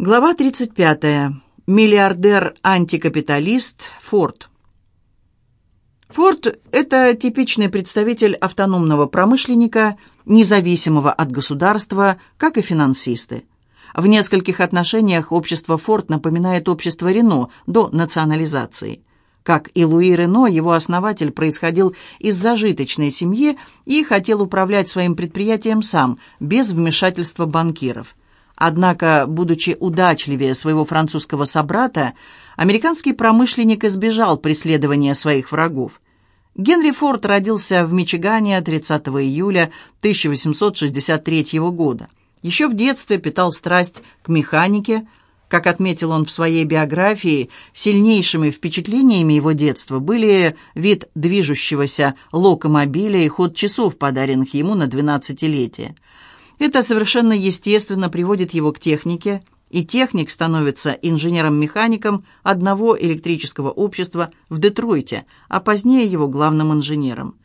Глава 35. Миллиардер-антикапиталист Форд. Форд – это типичный представитель автономного промышленника, независимого от государства, как и финансисты. В нескольких отношениях общество Форд напоминает общество Рено до национализации. Как и Луи Рено, его основатель происходил из зажиточной семьи и хотел управлять своим предприятием сам, без вмешательства банкиров. Однако, будучи удачливее своего французского собрата, американский промышленник избежал преследования своих врагов. Генри Форд родился в Мичигане 30 июля 1863 года. Еще в детстве питал страсть к механике. Как отметил он в своей биографии, сильнейшими впечатлениями его детства были вид движущегося локомобиля и ход часов, подаренных ему на 12-летие. Это совершенно естественно приводит его к технике, и техник становится инженером-механиком одного электрического общества в Детройте, а позднее его главным инженером.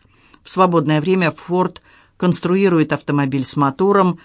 В свободное время Форд конструирует автомобиль с мотором.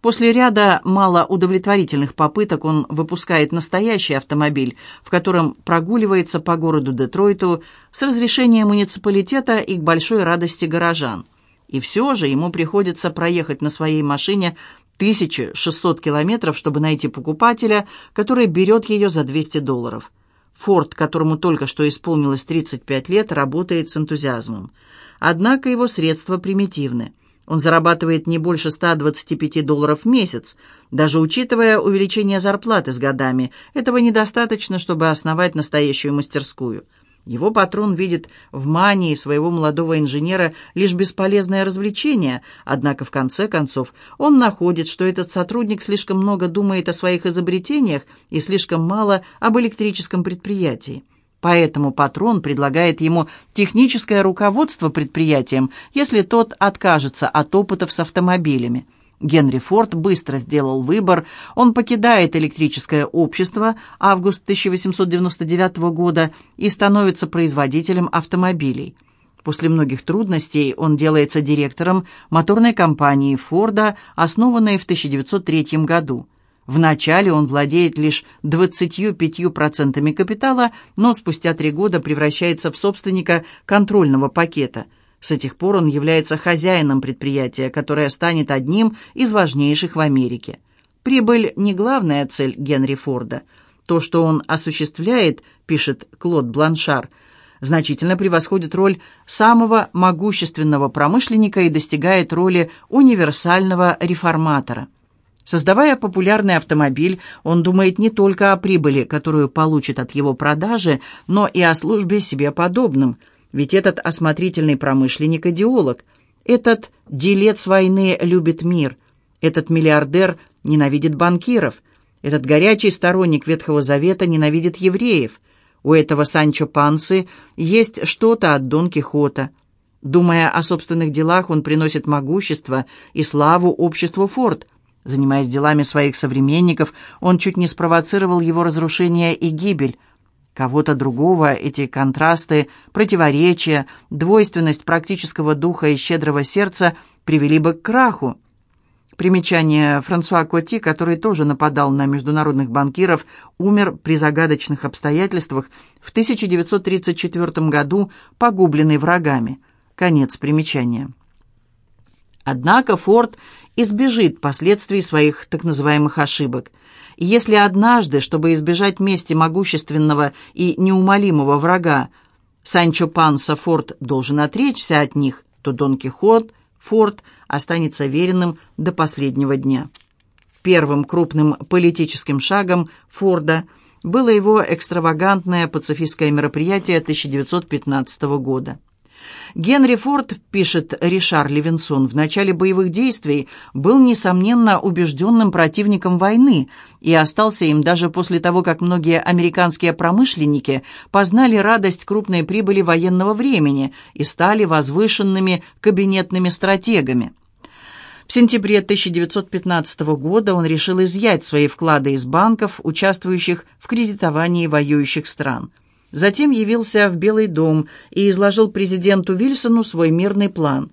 После ряда малоудовлетворительных попыток он выпускает настоящий автомобиль, в котором прогуливается по городу Детройту с разрешения муниципалитета и к большой радости горожан. И все же ему приходится проехать на своей машине 1600 километров, чтобы найти покупателя, который берет ее за 200 долларов. Форд, которому только что исполнилось 35 лет, работает с энтузиазмом. Однако его средства примитивны. Он зарабатывает не больше 125 долларов в месяц. Даже учитывая увеличение зарплаты с годами, этого недостаточно, чтобы основать настоящую мастерскую – его патрон видит в мании своего молодого инженера лишь бесполезное развлечение, однако в конце концов он находит, что этот сотрудник слишком много думает о своих изобретениях и слишком мало об электрическом предприятии. Поэтому патрон предлагает ему техническое руководство предприятием, если тот откажется от опытов с автомобилями. Генри Форд быстро сделал выбор. Он покидает электрическое общество август 1899 года и становится производителем автомобилей. После многих трудностей он делается директором моторной компании Форда, основанной в 1903 году. Вначале он владеет лишь 25% капитала, но спустя три года превращается в собственника контрольного пакета – с этих пор он является хозяином предприятия, которое станет одним из важнейших в Америке. Прибыль не главная цель Генри Форда. То, что он осуществляет, пишет Клод Бланшар, значительно превосходит роль самого могущественного промышленника и достигает роли универсального реформатора. Создавая популярный автомобиль, он думает не только о прибыли, которую получит от его продажи, но и о службе себе подобным – ведь этот осмотрительный промышленник – идеолог. Этот делец войны любит мир. Этот миллиардер ненавидит банкиров. Этот горячий сторонник Ветхого Завета ненавидит евреев. У этого Санчо Пансы есть что-то от Дон Кихота. Думая о собственных делах, он приносит могущество и славу обществу Форд. Занимаясь делами своих современников, он чуть не спровоцировал его разрушение и гибель – кого-то другого эти контрасты, противоречия, двойственность практического духа и щедрого сердца привели бы к краху. Примечание Франсуа Коти, который тоже нападал на международных банкиров, умер при загадочных обстоятельствах в 1934 году, погубленный врагами. Конец примечания. Однако Форд избежит последствий своих так называемых ошибок – если однажды, чтобы избежать мести могущественного и неумолимого врага, Санчо Панса Форд должен отречься от них, то Дон Кихот Форд останется веренным до последнего дня. Первым крупным политическим шагом Форда было его экстравагантное пацифистское мероприятие 1915 года. Генри Форд, пишет Ришар Левинсон, в начале боевых действий был, несомненно, убежденным противником войны и остался им даже после того, как многие американские промышленники познали радость крупной прибыли военного времени и стали возвышенными кабинетными стратегами. В сентябре 1915 года он решил изъять свои вклады из банков, участвующих в кредитовании воюющих стран – Затем явился в Белый дом и изложил президенту Вильсону свой мирный план.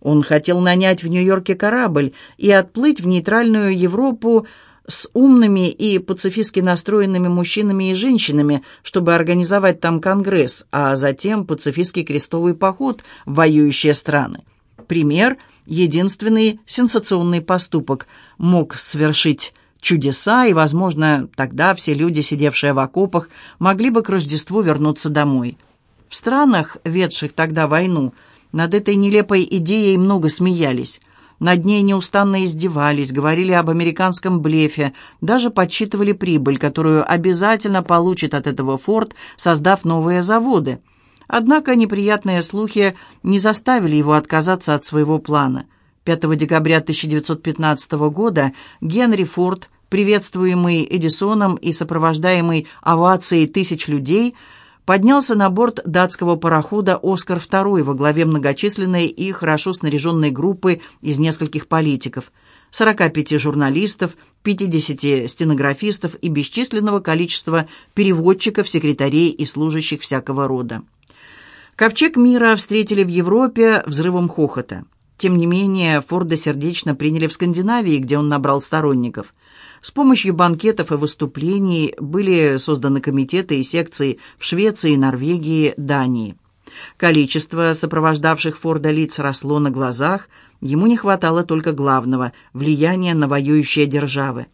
Он хотел нанять в Нью-Йорке корабль и отплыть в нейтральную Европу с умными и пацифистски настроенными мужчинами и женщинами, чтобы организовать там конгресс, а затем пацифистский крестовый поход в воюющие страны. Пример – единственный сенсационный поступок мог совершить чудеса, и, возможно, тогда все люди, сидевшие в окопах, могли бы к Рождеству вернуться домой. В странах, ведших тогда войну, над этой нелепой идеей много смеялись. Над ней неустанно издевались, говорили об американском блефе, даже подсчитывали прибыль, которую обязательно получит от этого Форд, создав новые заводы. Однако неприятные слухи не заставили его отказаться от своего плана. 5 декабря 1915 года Генри Форд, приветствуемый Эдисоном и сопровождаемый овацией тысяч людей, поднялся на борт датского парохода «Оскар II» во главе многочисленной и хорошо снаряженной группы из нескольких политиков, 45 журналистов, 50 стенографистов и бесчисленного количества переводчиков, секретарей и служащих всякого рода. Ковчег мира встретили в Европе взрывом хохота. Тем не менее, Форда сердечно приняли в Скандинавии, где он набрал сторонников. С помощью банкетов и выступлений были созданы комитеты и секции в Швеции, Норвегии, Дании. Количество сопровождавших Форда лиц росло на глазах, ему не хватало только главного – влияния на воюющие державы.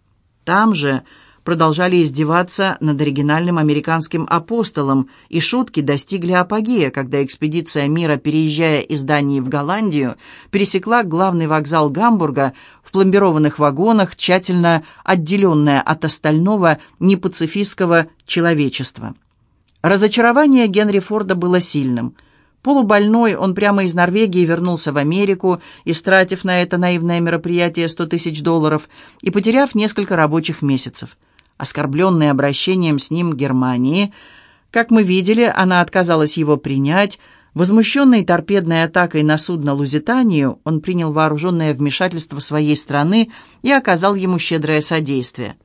Там же продолжали издеваться над оригинальным американским апостолом, и шутки достигли апогея, когда экспедиция мира, переезжая из Дании в Голландию, пересекла главный вокзал Гамбурга в пломбированных вагонах, тщательно отделенная от остального непацифистского человечества. Разочарование Генри Форда было сильным – Полубольной, он прямо из Норвегии вернулся в Америку, истратив на это наивное мероприятие 100 тысяч долларов и потеряв несколько рабочих месяцев оскорбленный обращением с ним Германии. Как мы видели, она отказалась его принять. Возмущенный торпедной атакой на судно «Лузитанию», он принял вооруженное вмешательство своей страны и оказал ему щедрое содействие.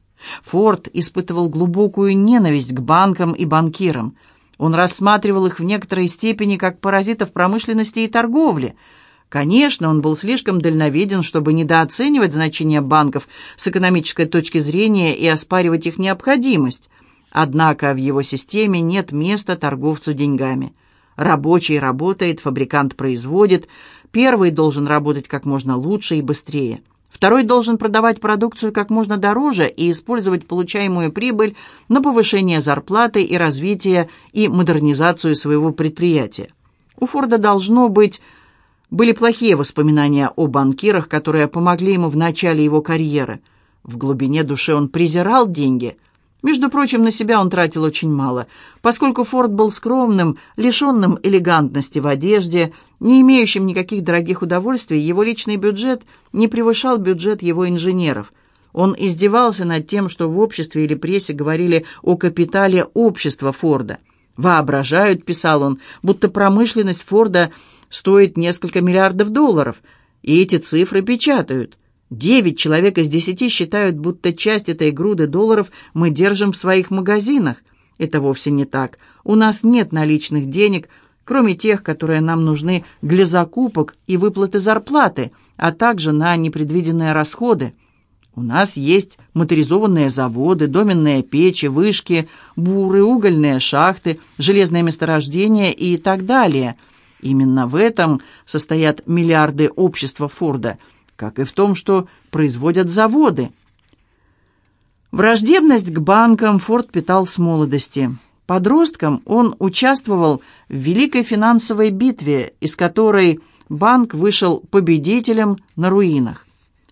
Форд испытывал глубокую ненависть к банкам и банкирам. Он рассматривал их в некоторой степени как паразитов промышленности и торговли – Конечно, он был слишком дальновиден, чтобы недооценивать значение банков с экономической точки зрения и оспаривать их необходимость. Однако в его системе нет места торговцу деньгами. Рабочий работает, фабрикант производит. Первый должен работать как можно лучше и быстрее. Второй должен продавать продукцию как можно дороже и использовать получаемую прибыль на повышение зарплаты и развитие и модернизацию своего предприятия. У Форда должно быть были плохие воспоминания о банкирах, которые помогли ему в начале его карьеры. В глубине души он презирал деньги. Между прочим, на себя он тратил очень мало, поскольку Форд был скромным, лишенным элегантности в одежде, не имеющим никаких дорогих удовольствий, его личный бюджет не превышал бюджет его инженеров. Он издевался над тем, что в обществе или прессе говорили о капитале общества Форда. «Воображают», — писал он, — «будто промышленность Форда — стоит несколько миллиардов долларов, и эти цифры печатают. Девять человек из десяти считают, будто часть этой груды долларов мы держим в своих магазинах. Это вовсе не так. У нас нет наличных денег, кроме тех, которые нам нужны для закупок и выплаты зарплаты, а также на непредвиденные расходы. У нас есть моторизованные заводы, доменные печи, вышки, буры, угольные шахты, железные месторождения и так далее – Именно в этом состоят миллиарды общества Форда, как и в том, что производят заводы. Враждебность к банкам Форд питал с молодости. Подростком он участвовал в великой финансовой битве, из которой банк вышел победителем на руинах.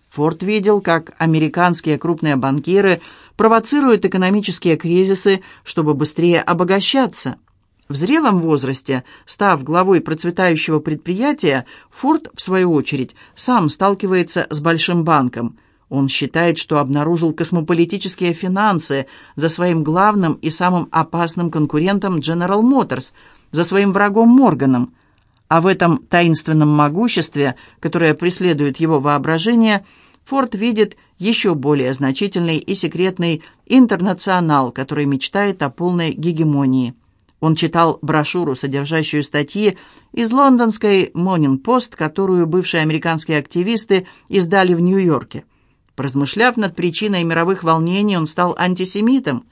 Форд видел, как американские крупные банкиры провоцируют экономические кризисы, чтобы быстрее обогащаться – в зрелом возрасте, став главой процветающего предприятия, Форд, в свою очередь, сам сталкивается с большим банком. Он считает, что обнаружил космополитические финансы за своим главным и самым опасным конкурентом General Motors, за своим врагом Морганом. А в этом таинственном могуществе, которое преследует его воображение, Форд видит еще более значительный и секретный интернационал, который мечтает о полной гегемонии. Он читал брошюру, содержащую статьи из лондонской «Монинг Пост», которую бывшие американские активисты издали в Нью-Йорке. Поразмышляв над причиной мировых волнений, он стал антисемитом.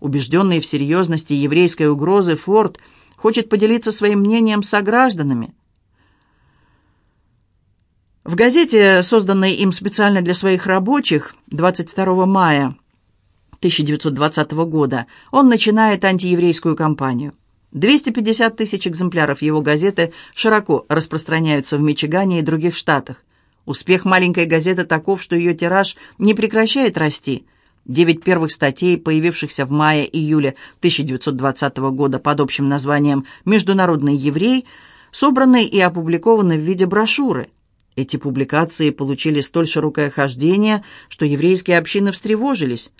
Убежденный в серьезности еврейской угрозы, Форд хочет поделиться своим мнением с согражданами. В газете, созданной им специально для своих рабочих, 22 мая 1920 года, он начинает антиеврейскую кампанию. 250 тысяч экземпляров его газеты широко распространяются в Мичигане и других штатах. Успех маленькой газеты таков, что ее тираж не прекращает расти. Девять первых статей, появившихся в мае-июле 1920 года под общим названием «Международный еврей», собраны и опубликованы в виде брошюры. Эти публикации получили столь широкое хождение, что еврейские общины встревожились.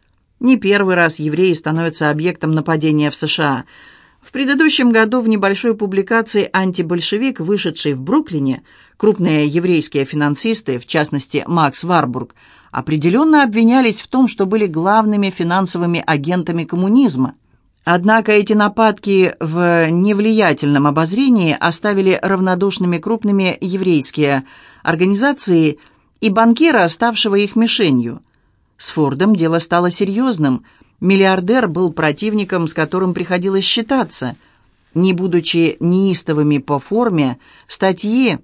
Не первый раз евреи становятся объектом нападения в США – в предыдущем году в небольшой публикации «Антибольшевик», вышедшей в Бруклине, крупные еврейские финансисты, в частности Макс Варбург, определенно обвинялись в том, что были главными финансовыми агентами коммунизма. Однако эти нападки в невлиятельном обозрении оставили равнодушными крупными еврейские организации и банкира, ставшего их мишенью. С Фордом дело стало серьезным – Миллиардер был противником, с которым приходилось считаться. Не будучи неистовыми по форме, статьи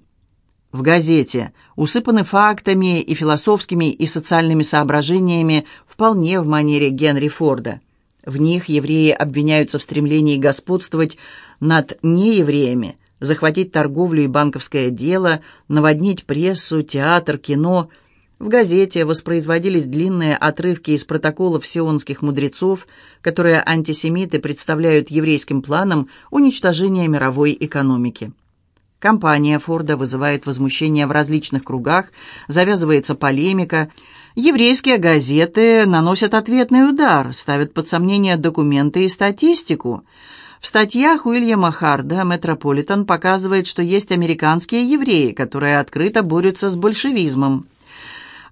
в газете усыпаны фактами и философскими и социальными соображениями вполне в манере Генри Форда. В них евреи обвиняются в стремлении господствовать над неевреями, захватить торговлю и банковское дело, наводнить прессу, театр, кино – в газете воспроизводились длинные отрывки из протоколов сионских мудрецов, которые антисемиты представляют еврейским планом уничтожения мировой экономики. Компания Форда вызывает возмущение в различных кругах, завязывается полемика. Еврейские газеты наносят ответный удар, ставят под сомнение документы и статистику. В статьях Уильяма Харда «Метрополитен» показывает, что есть американские евреи, которые открыто борются с большевизмом.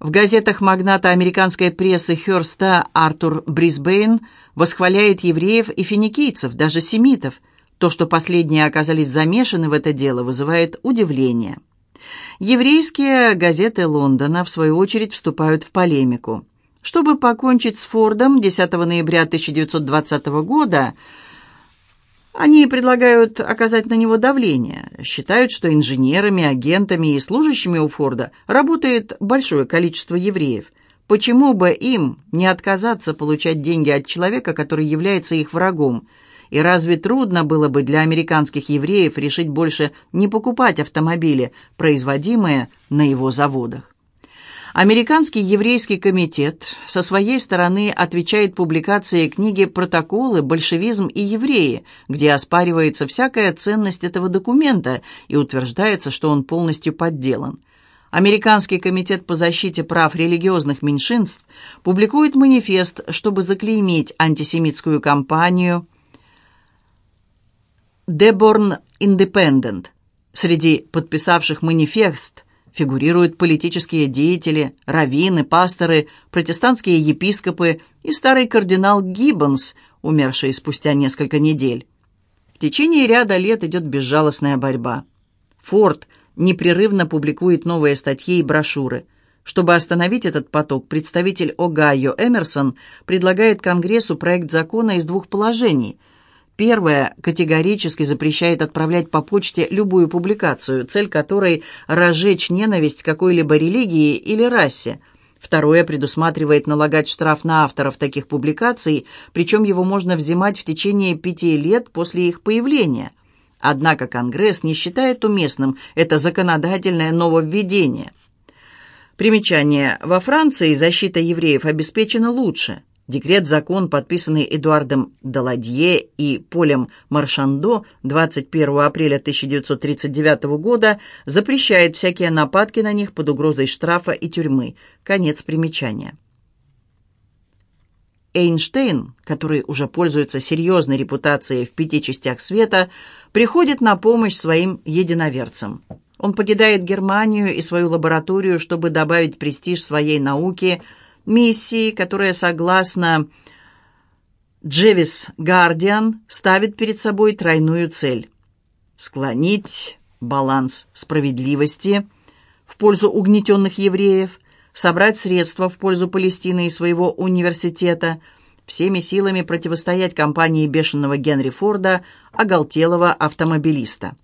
В газетах магната американской прессы Хёрста Артур Брисбейн восхваляет евреев и финикийцев, даже семитов. То, что последние оказались замешаны в это дело, вызывает удивление. Еврейские газеты Лондона, в свою очередь, вступают в полемику. Чтобы покончить с Фордом 10 ноября 1920 года, они предлагают оказать на него давление, считают, что инженерами, агентами и служащими у Форда работает большое количество евреев. Почему бы им не отказаться получать деньги от человека, который является их врагом? И разве трудно было бы для американских евреев решить больше не покупать автомобили, производимые на его заводах? Американский еврейский комитет со своей стороны отвечает публикации книги «Протоколы. Большевизм и евреи», где оспаривается всякая ценность этого документа и утверждается, что он полностью подделан. Американский комитет по защите прав религиозных меньшинств публикует манифест, чтобы заклеймить антисемитскую кампанию «Деборн Independent». Среди подписавших манифест – фигурируют политические деятели, раввины, пасторы, протестантские епископы и старый кардинал Гиббонс, умерший спустя несколько недель. В течение ряда лет идет безжалостная борьба. Форд непрерывно публикует новые статьи и брошюры. Чтобы остановить этот поток, представитель Огайо Эмерсон предлагает Конгрессу проект закона из двух положений – Первое категорически запрещает отправлять по почте любую публикацию, цель которой – разжечь ненависть какой-либо религии или расе. Второе предусматривает налагать штраф на авторов таких публикаций, причем его можно взимать в течение пяти лет после их появления. Однако Конгресс не считает уместным это законодательное нововведение. Примечание. Во Франции защита евреев обеспечена лучше – Декрет-закон, подписанный Эдуардом Даладье и Полем Маршандо 21 апреля 1939 года, запрещает всякие нападки на них под угрозой штрафа и тюрьмы. Конец примечания. Эйнштейн, который уже пользуется серьезной репутацией в пяти частях света, приходит на помощь своим единоверцам. Он покидает Германию и свою лабораторию, чтобы добавить престиж своей науке – миссии, которая, согласно Джевис Гардиан, ставит перед собой тройную цель – склонить баланс справедливости в пользу угнетенных евреев, собрать средства в пользу Палестины и своего университета, всеми силами противостоять кампании бешеного Генри Форда, оголтелого автомобилиста.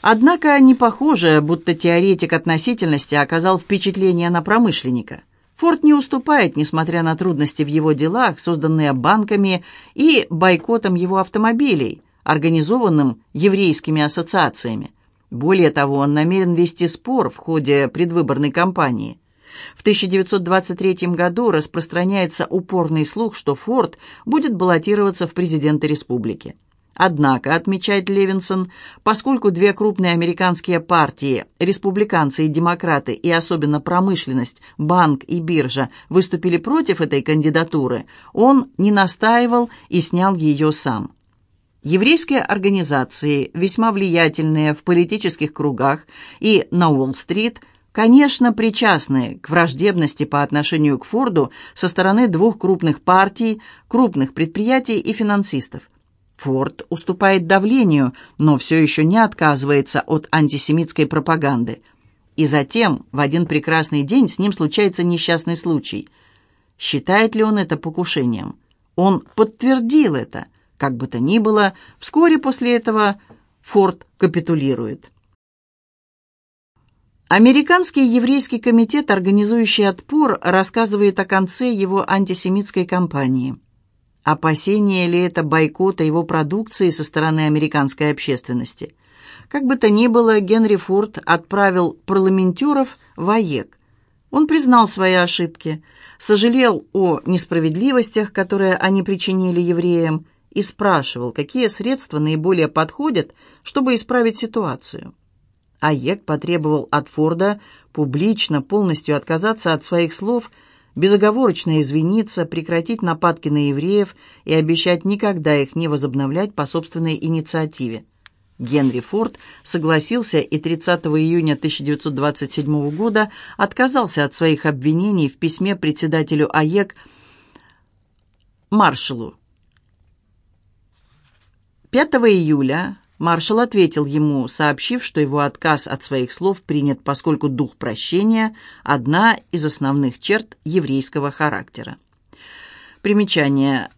Однако не похоже, будто теоретик относительности оказал впечатление на промышленника. Форд не уступает, несмотря на трудности в его делах, созданные банками и бойкотом его автомобилей, организованным еврейскими ассоциациями. Более того, он намерен вести спор в ходе предвыборной кампании. В 1923 году распространяется упорный слух, что Форд будет баллотироваться в президенты республики. Однако, отмечает Левинсон, поскольку две крупные американские партии, республиканцы и демократы, и особенно промышленность, банк и биржа, выступили против этой кандидатуры, он не настаивал и снял ее сам. Еврейские организации, весьма влиятельные в политических кругах и на Уолл-стрит, конечно, причастны к враждебности по отношению к Форду со стороны двух крупных партий, крупных предприятий и финансистов. Форд уступает давлению, но все еще не отказывается от антисемитской пропаганды. И затем, в один прекрасный день, с ним случается несчастный случай. Считает ли он это покушением? Он подтвердил это – как бы то ни было, вскоре после этого Форд капитулирует. Американский еврейский комитет, организующий отпор, рассказывает о конце его антисемитской кампании. Опасение ли это бойкота его продукции со стороны американской общественности? Как бы то ни было, Генри Форд отправил парламентеров в АЕК. Он признал свои ошибки, сожалел о несправедливостях, которые они причинили евреям, и спрашивал, какие средства наиболее подходят, чтобы исправить ситуацию. Аек потребовал от Форда публично полностью отказаться от своих слов, безоговорочно извиниться, прекратить нападки на евреев и обещать никогда их не возобновлять по собственной инициативе. Генри Форд согласился и 30 июня 1927 года отказался от своих обвинений в письме председателю АЕК маршалу 5 июля маршал ответил ему, сообщив, что его отказ от своих слов принят, поскольку дух прощения – одна из основных черт еврейского характера. Примечание.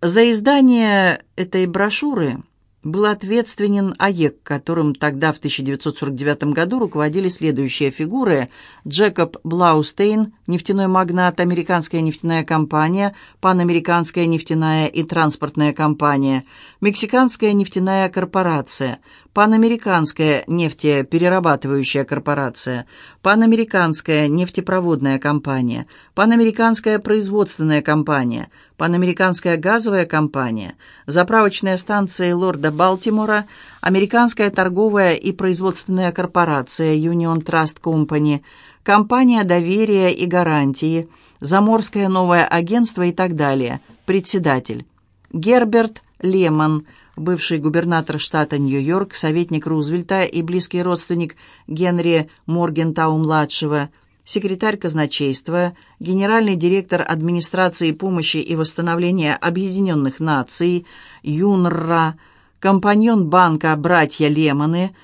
За издание этой брошюры – был ответственен АЕК, которым тогда в 1949 году руководили следующие фигуры. Джекоб Блаустейн, нефтяной магнат, американская нефтяная компания, панамериканская нефтяная и транспортная компания, мексиканская нефтяная корпорация, панамериканская нефтеперерабатывающая корпорация, панамериканская нефтепроводная компания, панамериканская производственная компания, панамериканская газовая компания, заправочная станция лорда Балтимора, Американская торговая и производственная корпорация Union Trust Company, компания доверия и гарантии, Заморское новое агентство и так далее. Председатель. Герберт Лемон, бывший губернатор штата Нью-Йорк, советник Рузвельта и близкий родственник Генри Моргентау-младшего, секретарь казначейства, генеральный директор администрации помощи и восстановления Объединенных Наций, ЮНРА, компаньон банка «Братья Лемоны»,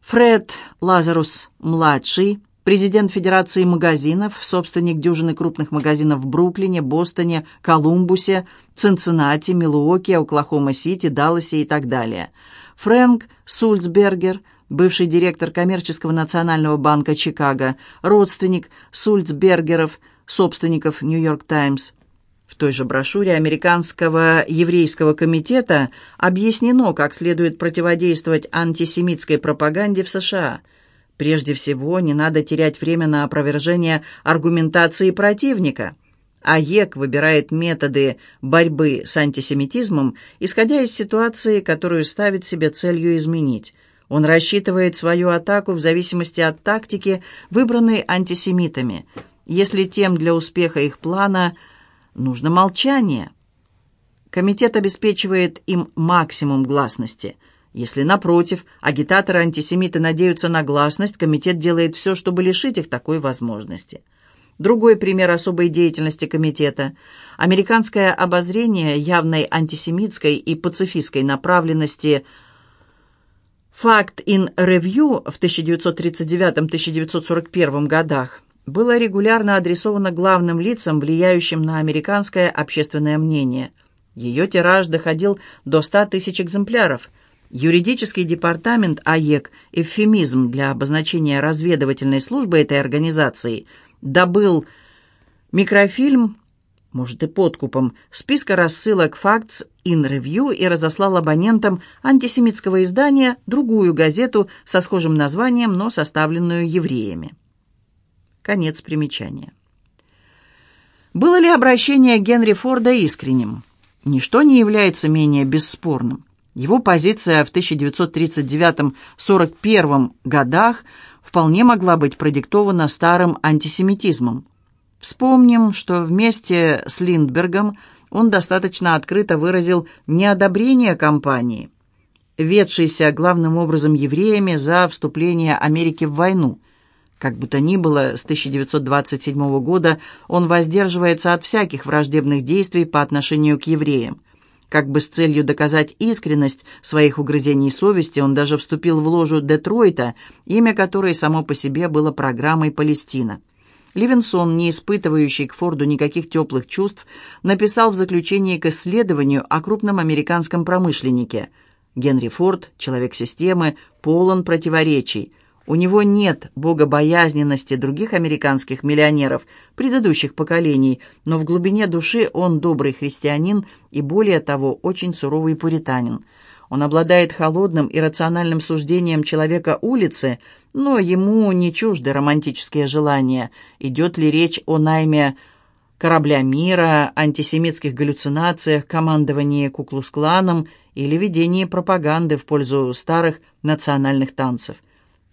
Фред Лазарус-младший, президент Федерации магазинов, собственник дюжины крупных магазинов в Бруклине, Бостоне, Колумбусе, Цинциннати, Милуоке, Оклахома-Сити, Далласе и так далее. Фрэнк Сульцбергер, бывший директор коммерческого национального банка Чикаго, родственник Сульцбергеров, собственников «Нью-Йорк Таймс», той же брошюре Американского еврейского комитета объяснено, как следует противодействовать антисемитской пропаганде в США. Прежде всего, не надо терять время на опровержение аргументации противника. АЕК выбирает методы борьбы с антисемитизмом, исходя из ситуации, которую ставит себе целью изменить. Он рассчитывает свою атаку в зависимости от тактики, выбранной антисемитами. Если тем для успеха их плана – Нужно молчание. Комитет обеспечивает им максимум гласности. Если, напротив, агитаторы-антисемиты надеются на гласность, комитет делает все, чтобы лишить их такой возможности. Другой пример особой деятельности комитета – американское обозрение явной антисемитской и пацифистской направленности «Fact in Review» в 1939-1941 годах было регулярно адресовано главным лицам, влияющим на американское общественное мнение. Ее тираж доходил до 100 тысяч экземпляров. Юридический департамент АЕК, эвфемизм для обозначения разведывательной службы этой организации, добыл микрофильм может и подкупом, списка рассылок «Facts in Review» и разослал абонентам антисемитского издания другую газету со схожим названием, но составленную евреями. Конец примечания. Было ли обращение Генри Форда искренним? Ничто не является менее бесспорным. Его позиция в 1939-41 годах вполне могла быть продиктована старым антисемитизмом. Вспомним, что вместе с Линдбергом он достаточно открыто выразил неодобрение кампании, ведшейся главным образом евреями за вступление Америки в войну. Как бы то ни было, с 1927 года он воздерживается от всяких враждебных действий по отношению к евреям. Как бы с целью доказать искренность своих угрызений совести, он даже вступил в ложу Детройта, имя которой само по себе было программой «Палестина». Ливенсон, не испытывающий к Форду никаких теплых чувств, написал в заключении к исследованию о крупном американском промышленнике. Генри Форд, человек системы, полон противоречий. У него нет богобоязненности других американских миллионеров предыдущих поколений, но в глубине души он добрый христианин и, более того, очень суровый пуританин – он обладает холодным и рациональным суждением человека улицы, но ему не чужды романтические желания. Идет ли речь о найме корабля мира, антисемитских галлюцинациях, командовании Куклус-кланом или ведении пропаганды в пользу старых национальных танцев.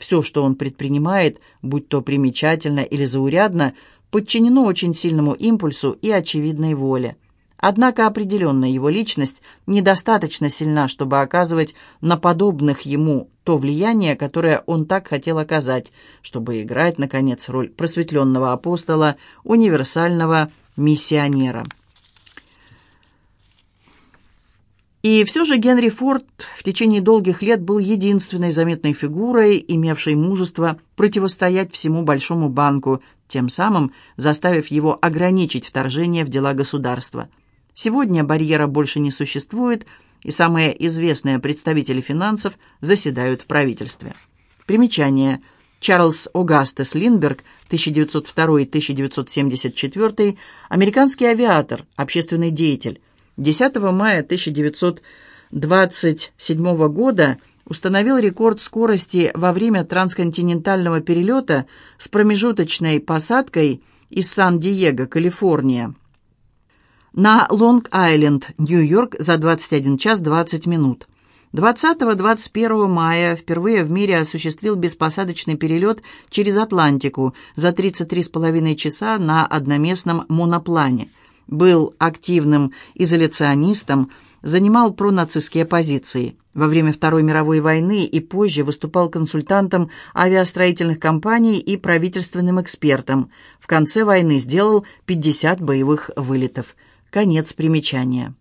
Все, что он предпринимает, будь то примечательно или заурядно, подчинено очень сильному импульсу и очевидной воле. Однако определенно его личность недостаточно сильна, чтобы оказывать на подобных ему то влияние, которое он так хотел оказать, чтобы играть, наконец, роль просветленного апостола, универсального миссионера. И все же Генри Форд в течение долгих лет был единственной заметной фигурой, имевшей мужество противостоять всему Большому банку, тем самым заставив его ограничить вторжение в дела государства – Сегодня барьера больше не существует, и самые известные представители финансов заседают в правительстве. Примечание. Чарльз Огастес Линдберг, 1902-1974, американский авиатор, общественный деятель. 10 мая 1927 года установил рекорд скорости во время трансконтинентального перелета с промежуточной посадкой из Сан-Диего, Калифорния, на Лонг-Айленд, Нью-Йорк, за 21 час 20 минут. 20-21 мая впервые в мире осуществил беспосадочный перелет через Атлантику за 33,5 часа на одноместном моноплане. Был активным изоляционистом, занимал пронацистские позиции. Во время Второй мировой войны и позже выступал консультантом авиастроительных компаний и правительственным экспертом. В конце войны сделал 50 боевых вылетов. Конец примечания.